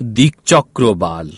দিকচক্রবাল